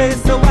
place so I